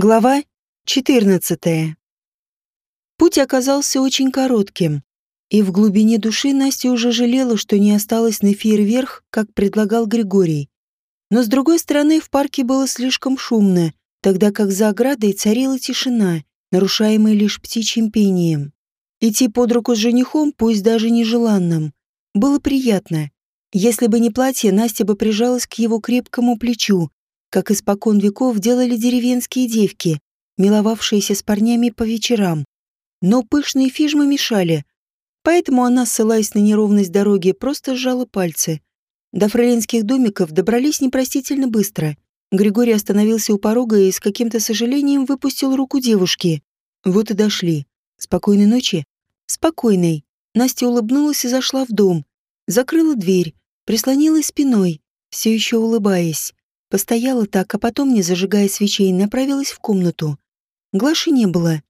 Глава 14. Путь оказался очень коротким, и в глубине души Настя уже жалела, что не осталась на фейерверк, как предлагал Григорий. Но с другой стороны, в парке было слишком шумно, тогда как за оградой царила тишина, нарушаемая лишь птичьим пением. Идти под руку с женихом, пусть даже нежеланным, было приятно. Если бы не платье, Настя бы прижалась к его крепкому плечу, как испокон веков делали деревенские девки, миловавшиеся с парнями по вечерам. Но пышные фижмы мешали, поэтому она, ссылаясь на неровность дороги, просто сжала пальцы. До фрейлинских домиков добрались непростительно быстро. Григорий остановился у порога и с каким-то сожалением выпустил руку девушки. Вот и дошли. Спокойной ночи? Спокойной. Настя улыбнулась и зашла в дом. Закрыла дверь, прислонилась спиной, все еще улыбаясь. Постояла так, а потом, не зажигая свечей, направилась в комнату. Глаши не было.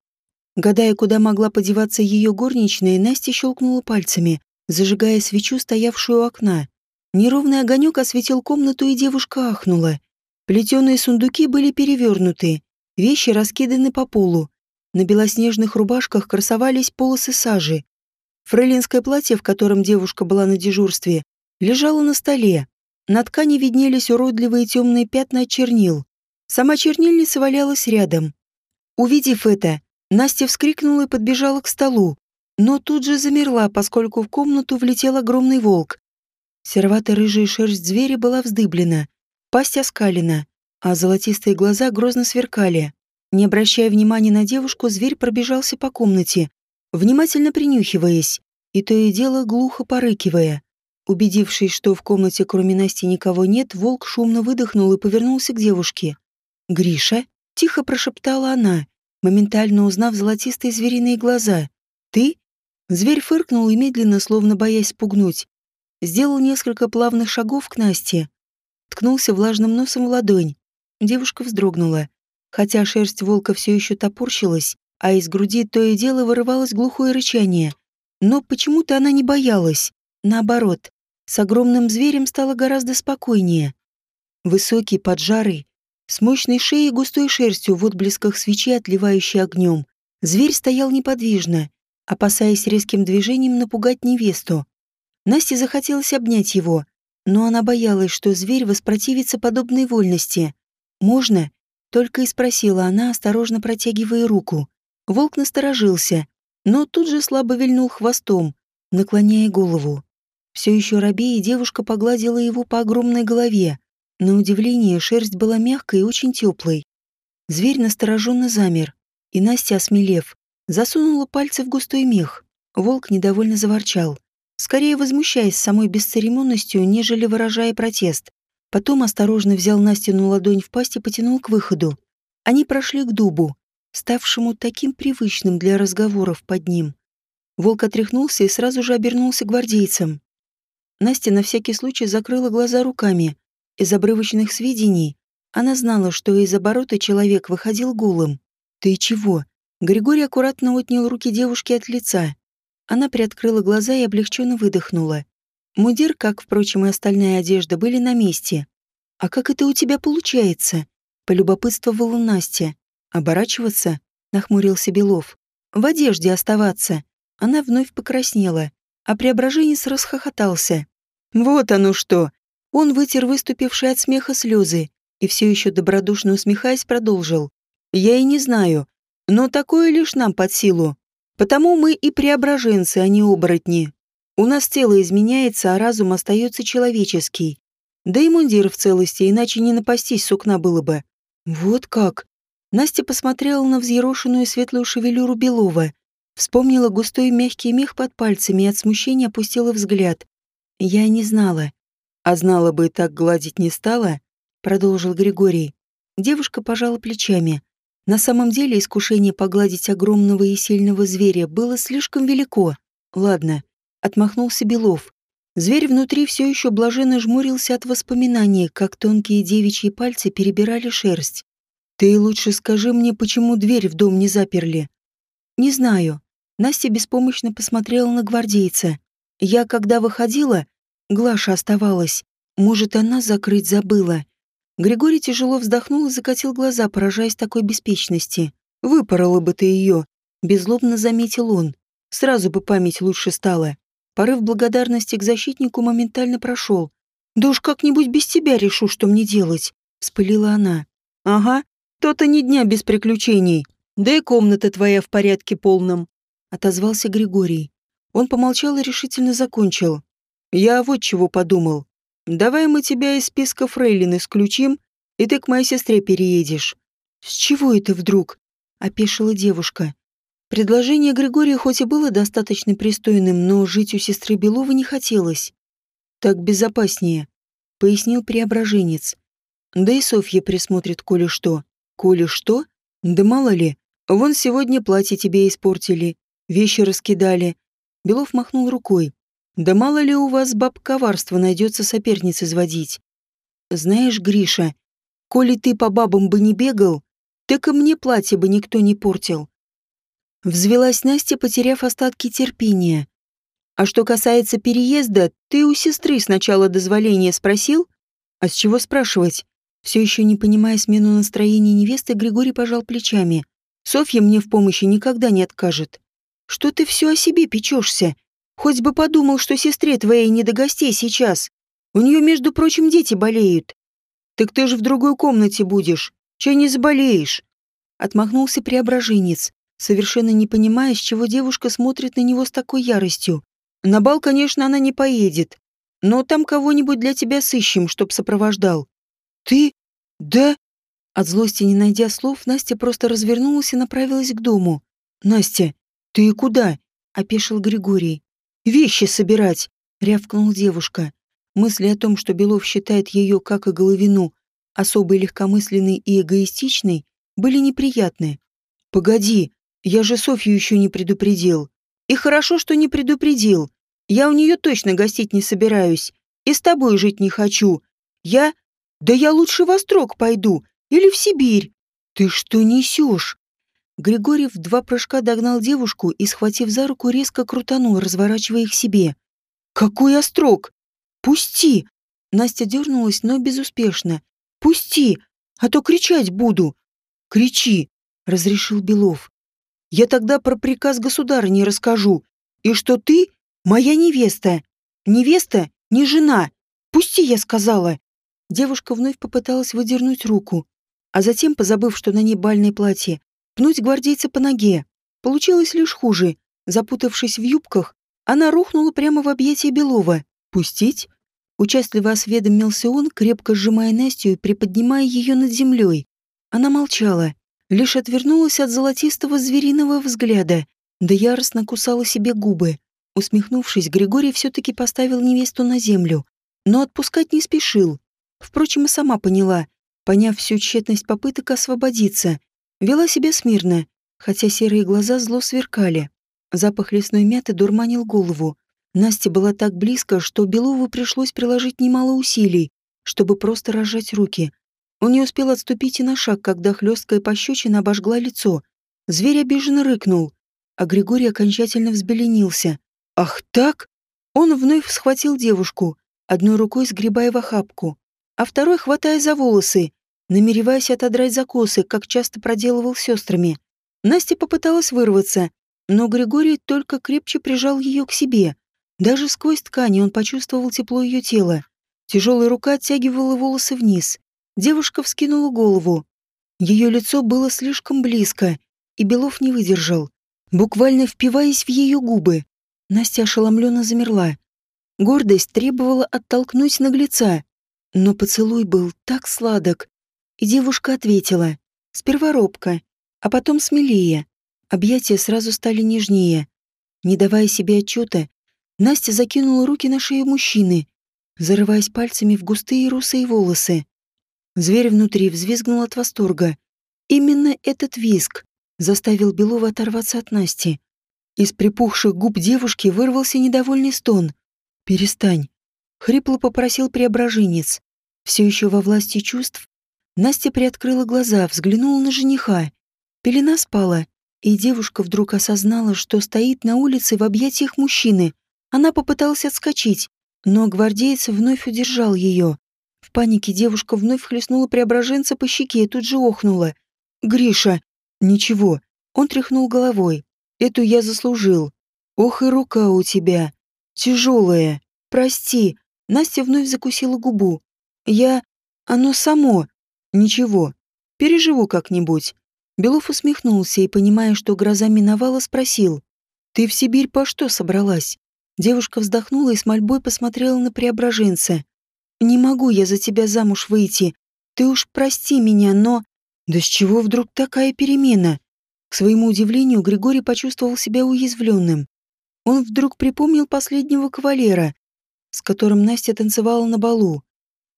Гадая, куда могла подеваться ее горничная, Настя щелкнула пальцами, зажигая свечу, стоявшую у окна. Неровный огонек осветил комнату, и девушка ахнула. Плетеные сундуки были перевернуты, вещи раскиданы по полу. На белоснежных рубашках красовались полосы сажи. Фрейлинское платье, в котором девушка была на дежурстве, лежало на столе. На ткани виднелись уродливые темные пятна от чернил. Сама чернильница валялась рядом. Увидев это, Настя вскрикнула и подбежала к столу, но тут же замерла, поскольку в комнату влетел огромный волк. Серовато-рыжая шерсть зверя была вздыблена, пасть оскалена, а золотистые глаза грозно сверкали. Не обращая внимания на девушку, зверь пробежался по комнате, внимательно принюхиваясь, и то и дело глухо порыкивая. Убедившись, что в комнате кроме Насти никого нет, волк шумно выдохнул и повернулся к девушке. «Гриша?» — тихо прошептала она, моментально узнав золотистые звериные глаза. «Ты?» Зверь фыркнул и медленно, словно боясь спугнуть, сделал несколько плавных шагов к Насте. Ткнулся влажным носом в ладонь. Девушка вздрогнула. Хотя шерсть волка все еще топорщилась, а из груди то и дело вырывалось глухое рычание. Но почему-то она не боялась. Наоборот, с огромным зверем стало гораздо спокойнее. Высокий, поджарый, с мощной шеей и густой шерстью в отблесках свечи, отливающей огнем, зверь стоял неподвижно, опасаясь резким движением напугать невесту. Насте захотелось обнять его, но она боялась, что зверь воспротивится подобной вольности. «Можно?» — только и спросила она, осторожно протягивая руку. Волк насторожился, но тут же слабо вильнул хвостом, наклоняя голову. Все еще робея, девушка погладила его по огромной голове. На удивление, шерсть была мягкой и очень теплой. Зверь настороженно замер, и Настя, осмелев, засунула пальцы в густой мех. Волк недовольно заворчал, скорее возмущаясь самой бесцеремонностью, нежели выражая протест. Потом осторожно взял Настину ладонь в пасть и потянул к выходу. Они прошли к дубу, ставшему таким привычным для разговоров под ним. Волк отряхнулся и сразу же обернулся гвардейцам. Настя на всякий случай закрыла глаза руками. Из обрывочных сведений она знала, что из оборота человек выходил голым. «Ты чего?» Григорий аккуратно отнял руки девушки от лица. Она приоткрыла глаза и облегченно выдохнула. Мудир, как, впрочем, и остальная одежда, были на месте. «А как это у тебя получается?» — полюбопытствовала Настя. «Оборачиваться?» — нахмурился Белов. «В одежде оставаться». Она вновь покраснела а преображенец расхохотался. «Вот оно что!» Он вытер выступившие от смеха слезы и все еще добродушно усмехаясь продолжил. «Я и не знаю, но такое лишь нам под силу. Потому мы и преображенцы, а не оборотни. У нас тело изменяется, а разум остается человеческий. Да и мундир в целости, иначе не напастись сукна было бы». «Вот как?» Настя посмотрела на взъерошенную светлую шевелюру Белова, Вспомнила густой мягкий мех под пальцами и от смущения опустила взгляд. Я не знала. А знала бы, так гладить не стала, продолжил Григорий. Девушка пожала плечами. На самом деле искушение погладить огромного и сильного зверя было слишком велико. Ладно, отмахнулся Белов. Зверь внутри все еще блаженно жмурился от воспоминаний, как тонкие девичьи пальцы перебирали шерсть. «Ты лучше скажи мне, почему дверь в дом не заперли?» «Не знаю. Настя беспомощно посмотрела на гвардейца. Я, когда выходила, Глаша оставалась. Может, она закрыть забыла. Григорий тяжело вздохнул и закатил глаза, поражаясь такой беспечности. «Выпорола бы ты ее», — беззлобно заметил он. «Сразу бы память лучше стала». Порыв благодарности к защитнику моментально прошел. «Да уж как-нибудь без тебя решу, что мне делать», — вспылила она. «Ага, то-то ни дня без приключений. Да и комната твоя в порядке полном», — отозвался Григорий. Он помолчал и решительно закончил. «Я вот чего подумал. Давай мы тебя из списка фрейлин исключим, и ты к моей сестре переедешь». «С чего это вдруг?» — опешила девушка. Предложение Григория хоть и было достаточно пристойным, но жить у сестры Белова не хотелось. «Так безопаснее», — пояснил преображенец. «Да и Софья присмотрит, коли что». «Коли что? Да мало ли. Вон сегодня платье тебе испортили, вещи раскидали». Белов махнул рукой. Да мало ли у вас баб коварства найдется соперниц изводить. Знаешь, Гриша, коли ты по бабам бы не бегал, так и мне платье бы никто не портил. Взвелась Настя, потеряв остатки терпения. А что касается переезда, ты у сестры сначала дозволения спросил? А с чего спрашивать? Все еще не понимая смену настроения невесты, Григорий пожал плечами. Софья мне в помощи никогда не откажет. Что ты все о себе печешься? Хоть бы подумал, что сестре твоей не до гостей сейчас. У нее, между прочим, дети болеют. Так ты же в другой комнате будешь. Чай не заболеешь. Отмахнулся преображенец, совершенно не понимая, с чего девушка смотрит на него с такой яростью. На бал, конечно, она не поедет. Но там кого-нибудь для тебя сыщем, чтоб сопровождал. Ты? Да? От злости не найдя слов, Настя просто развернулась и направилась к дому. Настя, ты куда? Опешил Григорий. «Вещи собирать!» — рявкнула девушка. Мысли о том, что Белов считает ее, как и Головину, особо легкомысленной и эгоистичной, были неприятны. «Погоди, я же Софью еще не предупредил. И хорошо, что не предупредил. Я у нее точно гостить не собираюсь. И с тобой жить не хочу. Я... Да я лучше в Острог пойду. Или в Сибирь. Ты что несешь? Григорий в два прыжка догнал девушку и, схватив за руку, резко крутанул, разворачивая их себе. «Какой острог! Пусти!» Настя дернулась, но безуспешно. «Пусти, а то кричать буду!» «Кричи!» — разрешил Белов. «Я тогда про приказ государа не расскажу. И что ты моя невеста. Невеста не жена. Пусти, я сказала!» Девушка вновь попыталась выдернуть руку, а затем, позабыв, что на ней бальное платье, пнуть гвардейца по ноге. Получилось лишь хуже. Запутавшись в юбках, она рухнула прямо в объятия Белова. «Пустить?» Участливо осведомился он, крепко сжимая Настю и приподнимая ее над землей. Она молчала, лишь отвернулась от золотистого звериного взгляда, да яростно кусала себе губы. Усмехнувшись, Григорий все-таки поставил невесту на землю, но отпускать не спешил. Впрочем, и сама поняла, поняв всю тщетность попыток освободиться. Вела себя смирно, хотя серые глаза зло сверкали. Запах лесной мяты дурманил голову. Настя была так близко, что Белову пришлось приложить немало усилий, чтобы просто разжать руки. Он не успел отступить и на шаг, когда хлесткая пощечина обожгла лицо. Зверь обиженно рыкнул, а Григорий окончательно взбеленился. «Ах так?» Он вновь схватил девушку, одной рукой сгребая в охапку, а второй хватая за волосы, намереваясь отодрать закосы, как часто проделывал с сестрами. Настя попыталась вырваться, но Григорий только крепче прижал ее к себе. Даже сквозь ткани он почувствовал тепло ее тела. Тяжелая рука оттягивала волосы вниз. Девушка вскинула голову. Ее лицо было слишком близко, и Белов не выдержал, буквально впиваясь в ее губы. Настя ошеломленно замерла. Гордость требовала оттолкнуть наглеца, но поцелуй был так сладок, и девушка ответила. Сперва робко, а потом смелее. Объятия сразу стали нежнее. Не давая себе отчета, Настя закинула руки на шею мужчины, зарываясь пальцами в густые русые волосы. Зверь внутри взвизгнул от восторга. Именно этот визг заставил Белова оторваться от Насти. Из припухших губ девушки вырвался недовольный стон. «Перестань», — хрипло попросил преображенец. Все еще во власти чувств, Настя приоткрыла глаза, взглянула на жениха. Пелена спала, и девушка вдруг осознала, что стоит на улице в объятиях мужчины. Она попыталась отскочить, но гвардеец вновь удержал ее. В панике девушка вновь хлестнула преображенца по щеке и тут же охнула. «Гриша!» «Ничего». Он тряхнул головой. «Эту я заслужил. Ох и рука у тебя. Тяжелая. Прости». Настя вновь закусила губу. «Я... Оно само. Ничего. Переживу как-нибудь». Белов усмехнулся и, понимая, что гроза миновала, спросил. «Ты в Сибирь по что собралась?» Девушка вздохнула и с мольбой посмотрела на преображенца. «Не могу я за тебя замуж выйти. Ты уж прости меня, но...» «Да с чего вдруг такая перемена?» К своему удивлению, Григорий почувствовал себя уязвленным. Он вдруг припомнил последнего кавалера, с которым Настя танцевала на балу.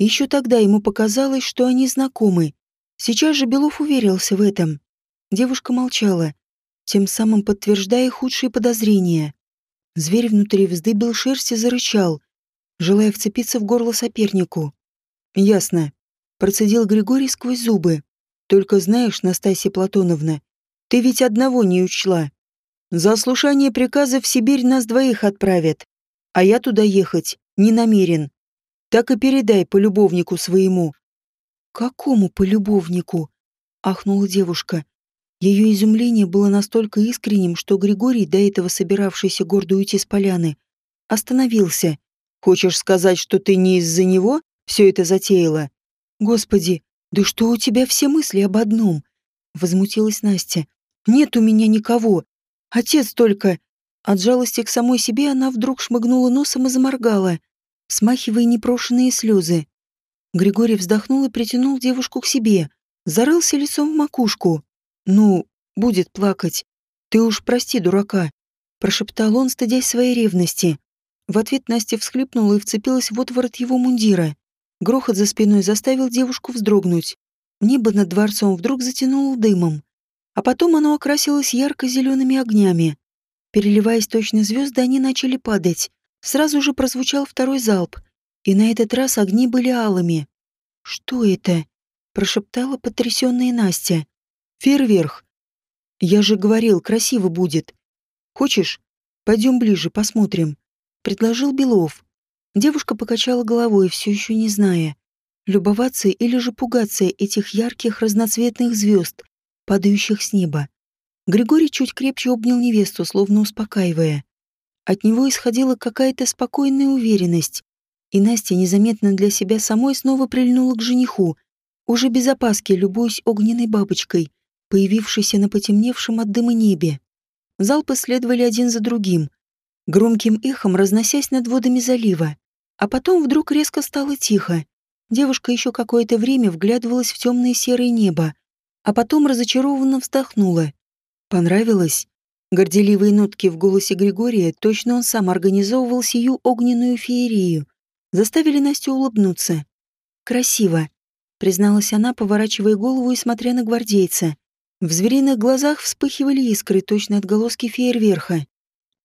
Еще тогда ему показалось, что они знакомы. Сейчас же Белов уверился в этом. Девушка молчала, тем самым подтверждая худшие подозрения. Зверь внутри вздыбил шерсть и зарычал, желая вцепиться в горло сопернику. «Ясно», — процедил Григорий сквозь зубы. «Только знаешь, Настасья Платоновна, ты ведь одного не учла. За ослушание приказа в Сибирь нас двоих отправят, а я туда ехать не намерен. Так и передай полюбовнику своему». «Какому полюбовнику?» — ахнула девушка. Ее изумление было настолько искренним, что Григорий, до этого собиравшийся гордо уйти с поляны, остановился. «Хочешь сказать, что ты не из-за него все это затеяла?» «Господи, да что у тебя все мысли об одном?» Возмутилась Настя. «Нет у меня никого. Отец только...» От жалости к самой себе она вдруг шмыгнула носом и заморгала, смахивая непрошенные слезы. Григорий вздохнул и притянул девушку к себе, зарылся лицом в макушку. «Ну, будет плакать. Ты уж прости, дурака», — прошептал он, стыдясь своей ревности. В ответ Настя всхлипнула и вцепилась в отворот его мундира. Грохот за спиной заставил девушку вздрогнуть. Небо над дворцом вдруг затянуло дымом, а потом оно окрасилось ярко-зелеными огнями. Переливаясь точно звезды, они начали падать. Сразу же прозвучал второй залп, и на этот раз огни были алыми. «Что это?» — прошептала потрясённая Настя. Фейерверк. Я же говорил, красиво будет. Хочешь, пойдем ближе, посмотрим. Предложил Белов. Девушка покачала головой, все еще не зная, любоваться или же пугаться этих ярких разноцветных звезд, падающих с неба. Григорий чуть крепче обнял невесту, словно успокаивая. От него исходила какая-то спокойная уверенность, и Настя незаметно для себя самой снова прильнула к жениху, уже без опаски любуясь огненной бабочкой, появившийся на потемневшем от дыма небе. Залпы следовали один за другим, громким эхом разносясь над водами залива. А потом вдруг резко стало тихо. Девушка еще какое-то время вглядывалась в темное серое небо, а потом разочарованно вздохнула. Понравилось? Горделивые нотки в голосе Григория, точно он сам организовывал сию огненную феерию, заставили Настю улыбнуться. «Красиво», — призналась она, поворачивая голову и смотря на гвардейца. В звериных глазах вспыхивали искры, точно отголоски фейерверха.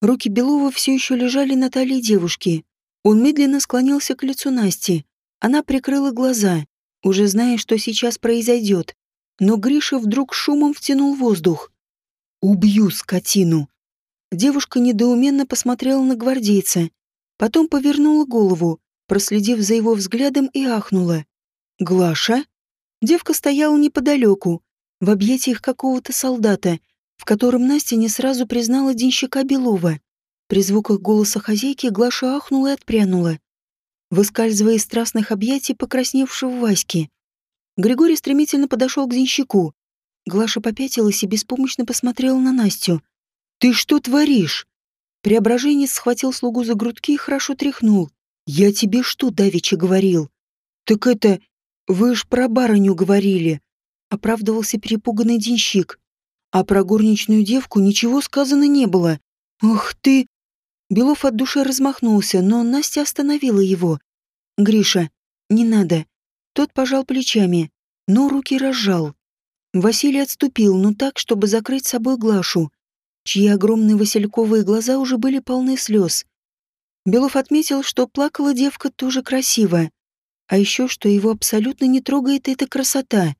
Руки Белова все еще лежали на талии девушки. Он медленно склонился к лицу Насти. Она прикрыла глаза, уже зная, что сейчас произойдет. Но Гриша вдруг шумом втянул воздух. «Убью скотину!» Девушка недоуменно посмотрела на гвардейца. Потом повернула голову, проследив за его взглядом и ахнула. «Глаша?» Девка стояла неподалеку, в объятиях какого-то солдата, в котором Настя не сразу признала денщика Белова. При звуках голоса хозяйки Глаша ахнула и отпрянула, выскальзывая из страстных объятий покрасневшего Васьки. Григорий стремительно подошел к денщику. Глаша попятилась и беспомощно посмотрела на Настю. «Ты что творишь?» Преображенец схватил слугу за грудки и хорошо тряхнул. «Я тебе что давеча говорил?» «Так это... Вы ж про барыню говорили оправдывался перепуганный денщик. А про горничную девку ничего сказано не было. «Ах ты!» Белов от души размахнулся, но Настя остановила его. «Гриша, не надо». Тот пожал плечами, но руки разжал. Василий отступил, но так, чтобы закрыть собой Глашу, чьи огромные васильковые глаза уже были полны слез. Белов отметил, что плакала девка тоже красиво, а еще что его абсолютно не трогает эта красота.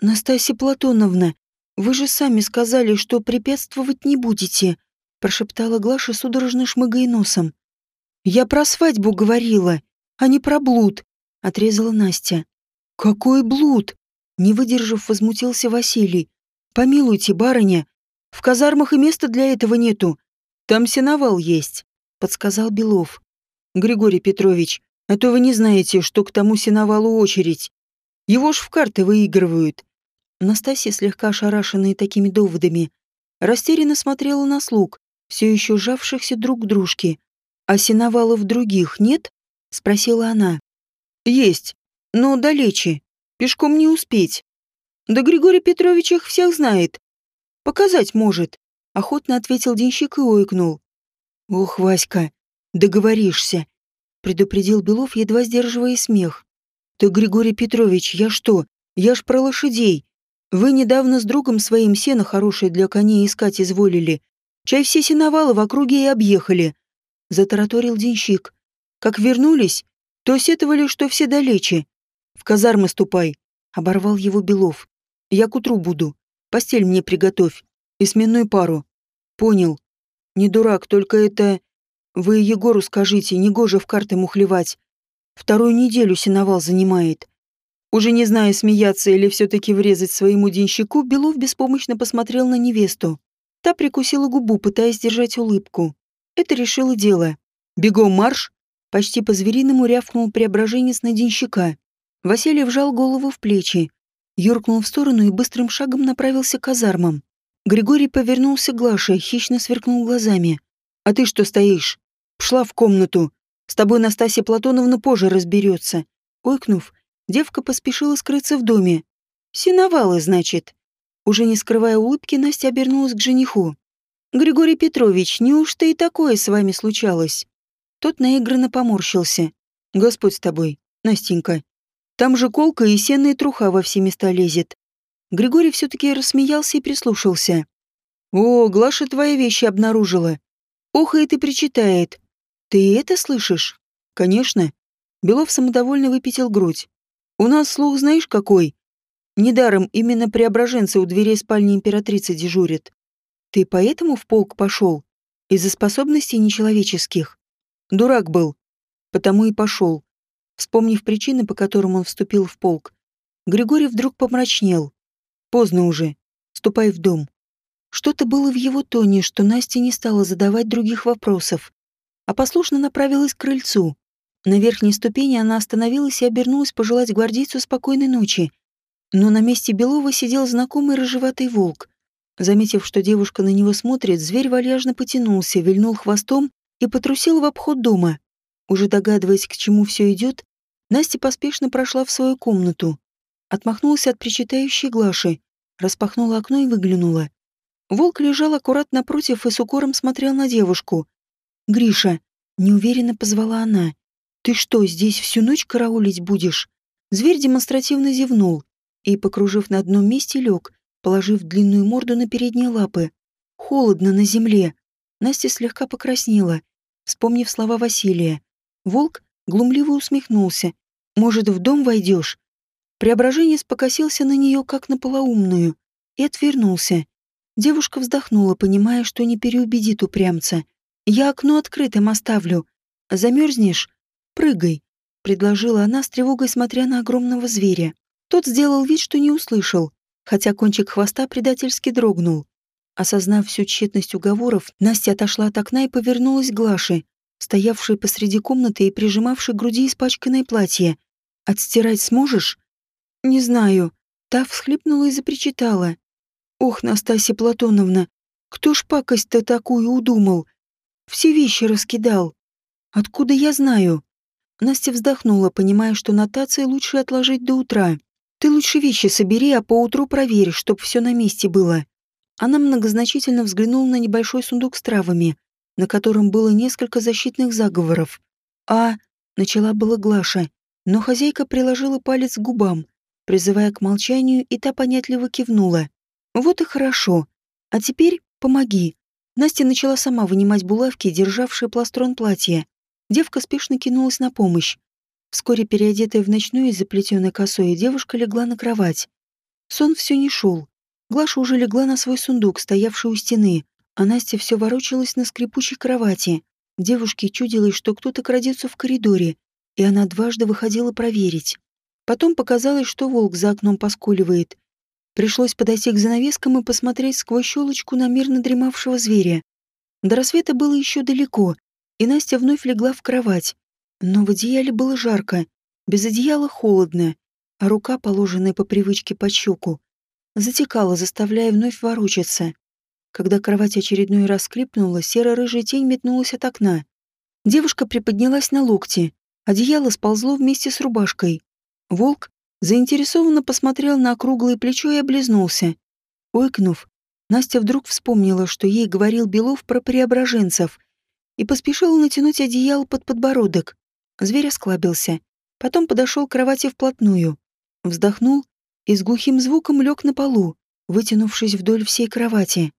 «Настасья Платоновна, вы же сами сказали, что препятствовать не будете», прошептала Глаша судорожно шмыгая носом. «Я про свадьбу говорила, а не про блуд», отрезала Настя. «Какой блуд!» Не выдержав, возмутился Василий. «Помилуйте, барыня, в казармах и места для этого нету. Там сеновал есть», — подсказал Белов. «Григорий Петрович, а то вы не знаете, что к тому сеновалу очередь. Его ж в карты выигрывают». Настасья, слегка ошарашенная такими доводами, растерянно смотрела на слуг, все еще сжавшихся друг к дружке. «А сеновалов других нет?» — спросила она. «Есть, но далече. Пешком не успеть. Да Григорий Петрович их всех знает. Показать может», — охотно ответил денщик и ойкнул. «Ох, Васька, договоришься», — предупредил Белов, едва сдерживая смех. «Ты, Григорий Петрович, я что? Я ж про лошадей. Вы недавно с другом своим сено хорошее для коней искать изволили. Чай все сеновалы в округе и объехали», — затараторил денщик. «Как вернулись, то сетовали, что все далече. Казармы ступай, оборвал его Белов. Я к утру буду. Постель мне приготовь. И сменную пару. Понял. Не дурак, только это... Вы Егору скажите, негоже в карты мухлевать. Вторую неделю сеновал занимает. Уже не зная, смеяться или все-таки врезать своему денщику, Белов беспомощно посмотрел на невесту. Та прикусила губу, пытаясь держать улыбку. Это решило дело. «Бегом марш!» Почти по-звериному рявкнул преображенец на денщика. Василий вжал голову в плечи, юркнул в сторону и быстрым шагом направился к казармам. Григорий повернулся к Глаше, хищно сверкнул глазами. «А ты что стоишь? Пшла в комнату. С тобой Настасья Платоновна позже разберется». Ойкнув, девка поспешила скрыться в доме. «Синовалы, значит». Уже не скрывая улыбки, Настя обернулась к жениху. «Григорий Петрович, неужто и такое с вами случалось?» Тот наигранно поморщился. «Господь с тобой, Настенька. Там же колка и сенная труха во все места лезет. Григорий все-таки рассмеялся и прислушался. «О, Глаша твои вещи обнаружила. Охает и причитает. Ты это слышишь?» «Конечно». Белов самодовольно выпятил грудь. «У нас слух знаешь какой? Недаром именно преображенцы у дверей спальни императрицы дежурят. Ты поэтому в полк пошел? Из-за способностей нечеловеческих? Дурак был. Потому и пошел. Вспомнив причины, по которым он вступил в полк, Григорий вдруг помрачнел. Поздно уже. Ступай в дом. Что-то было в его тоне, что Настя не стала задавать других вопросов, а послушно направилась к крыльцу. На верхней ступени она остановилась и обернулась пожелать гвардейцу спокойной ночи. Но на месте Белова сидел знакомый рыжеватый волк. Заметив, что девушка на него смотрит, зверь вальяжно потянулся, вильнул хвостом и потрусил в обход дома. Уже догадываясь, к чему все идет, Настя поспешно прошла в свою комнату. Отмахнулась от причитающей Глаши, распахнула окно и выглянула. Волк лежал аккуратно напротив и с укором смотрел на девушку. «Гриша», — неуверенно позвала она, — «ты что, здесь всю ночь караулить будешь?» Зверь демонстративно зевнул и, покружив на одном месте, лег, положив длинную морду на передние лапы. Холодно на земле. Настя слегка покраснела, вспомнив слова Василия. Волк глумливо усмехнулся. «Может, в дом войдешь?» Преображенец покосился на нее, как на полоумную, и отвернулся. Девушка вздохнула, понимая, что не переубедит упрямца. «Я окно открытым оставлю. Замерзнешь? Прыгай», — предложила она с тревогой, смотря на огромного зверя. Тот сделал вид, что не услышал, хотя кончик хвоста предательски дрогнул. Осознав всю тщетность уговоров, Настя отошла от окна и повернулась к Глаше, стоявшей посреди комнаты и прижимавшей к груди испачканное платье. «Отстирать сможешь?» «Не знаю». Та всхлипнула и запричитала. «Ох, Настасья Платоновна, кто ж пакость-то такую удумал? Все вещи раскидал. Откуда я знаю?» Настя вздохнула, понимая, что нотации лучше отложить до утра. «Ты лучше вещи собери, а поутру проверь, чтоб все на месте было». Она многозначительно взглянула на небольшой сундук с травами, на котором было несколько защитных заговоров. «А...» — начала была Глаша, но хозяйка приложила палец к губам, призывая к молчанию, и та понятливо кивнула. «Вот и хорошо. А теперь помоги». Настя начала сама вынимать булавки, державшие пластрон платья. Девка спешно кинулась на помощь. Вскоре переодетая в ночную и заплетенной косой, девушка легла на кровать. Сон все не шел. Глаша уже легла на свой сундук, стоявший у стены, а Настя все ворочалась на скрипучей кровати. Девушке чудилось, что кто-то крадется в коридоре, и она дважды выходила проверить. Потом показалось, что волк за окном поскуливает. Пришлось подойти к занавескам и посмотреть сквозь щелочку на мирно дремавшего зверя. До рассвета было еще далеко, и Настя вновь легла в кровать. Но в одеяле было жарко, без одеяла холодно, а рука, положенная по привычке под щеку, затекала, заставляя вновь ворочаться. Когда кровать очередной раз скрипнула, серо-рыжая тень метнулась от окна. Девушка приподнялась на локти, одеяло сползло вместе с рубашкой. Волк заинтересованно посмотрел на округлое плечо и облизнулся. Ойкнув, Настя вдруг вспомнила, что ей говорил Белов про преображенцев, и поспешила натянуть одеяло под подбородок. Зверь осклабился. Потом подошел к кровати вплотную. Вздохнул и с глухим звуком лег на полу, вытянувшись вдоль всей кровати.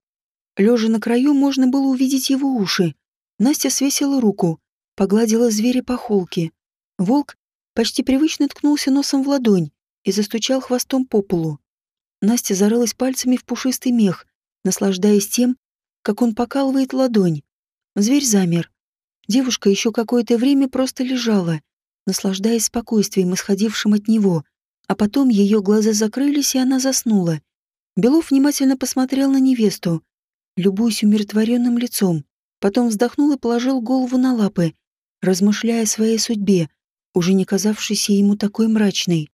Лежа на краю, можно было увидеть его уши. Настя свесила руку, погладила зверя по холке. Волк почти привычно ткнулся носом в ладонь и застучал хвостом по полу. Настя зарылась пальцами в пушистый мех, наслаждаясь тем, как он покалывает ладонь. Зверь замер. Девушка еще какое-то время просто лежала, наслаждаясь спокойствием, исходившим от него, а потом ее глаза закрылись, и она заснула. Белов внимательно посмотрел на невесту, любуясь умиротворенным лицом, потом вздохнул и положил голову на лапы, размышляя о своей судьбе, уже не казавшейся ему такой мрачной.